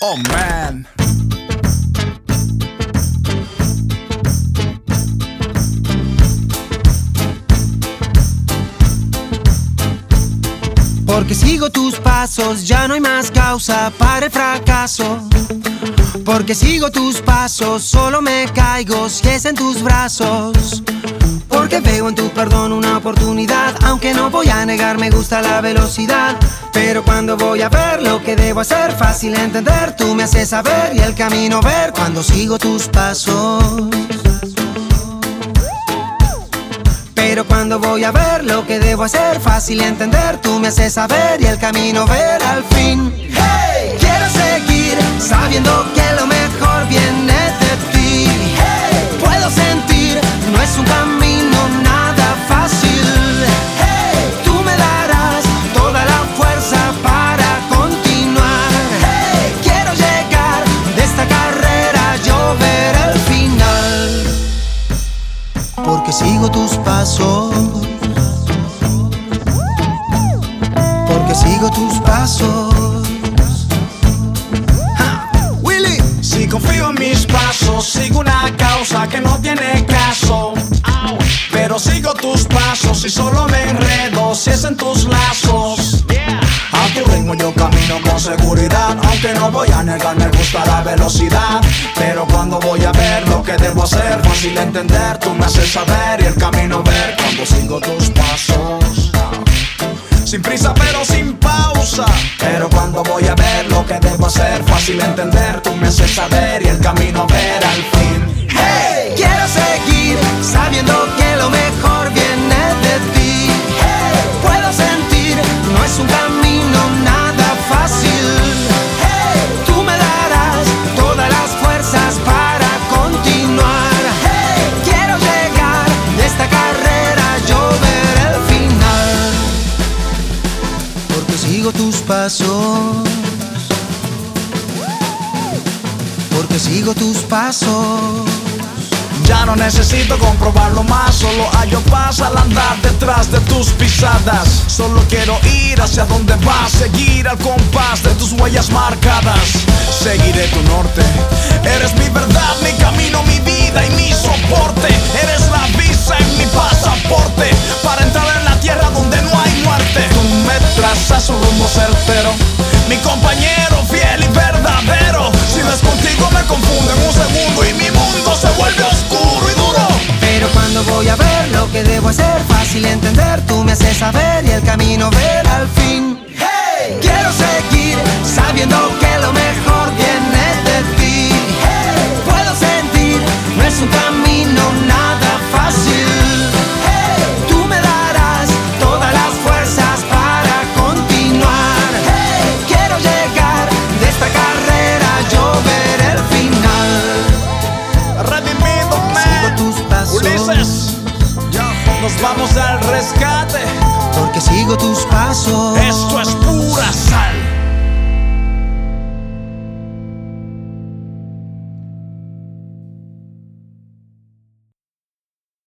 Oh man. Porque sigo tus pasos, ya no hay más causa para el fracaso. Porque sigo tus pasos, solo me caigo si es en tus brazos. Porque veo en tu perdón una oportunidad, aunque no voy a negar, me gusta la velocidad. Pero cuando voy a ver lo que debo hacer, fácil entender, tú me haces saber y el camino ver cuando sigo tus pasos. Pero cuando voy a ver lo que debo hacer, fácil entender, tú me haces saber y el camino ver al fin. Hey, quiero seguir sabiendo que porque sigo tus pasos. Porque sigo tus pasos. Ja, Willy, Si confío en mis pasos, sigo una causa que no tiene caso. Pero sigo tus pasos y solo me enredo si es en tus lazos. A tu ritmo yo camino con seguridad, aunque no voy a negar, me gusta la velocidad. Pero cuando voy a hacer, fácil entender, tú me haces saber y el camino ver cuando sigo tus pasos. Sin prisa pero sin pausa. Pero cuando voy a ver lo que debo hacer Fácil entender, tú me haces saber Y el camino ver al fin. Hey, Porque sigo tus pasos. Ya no necesito comprobarlo más Solo hallo paz al andar detrás de tus pisadas. Solo quiero ir hacia donde vas Seguir al compás de tus huellas marcadas. Seguiré tu norte Eres mi verdad, mi camino, mi vida y mi soporte. Eres la visa en mi pasaporte Para entrar en la tierra donde no hay muerte. Tú me trazas un rumbo certero Mi compañero fiel y verdadero Si no es contigo me confundo en un segundo Y mi mundo se vuelve oscuro y duro Pero cuando voy a ver lo que debo hacer, fácil entender, tú me haces saber y el camino ver al fin. Hey, quiero seguir sabiendo que nos vamos al rescate. Porque sigo tus pasos. Esto es pura sal.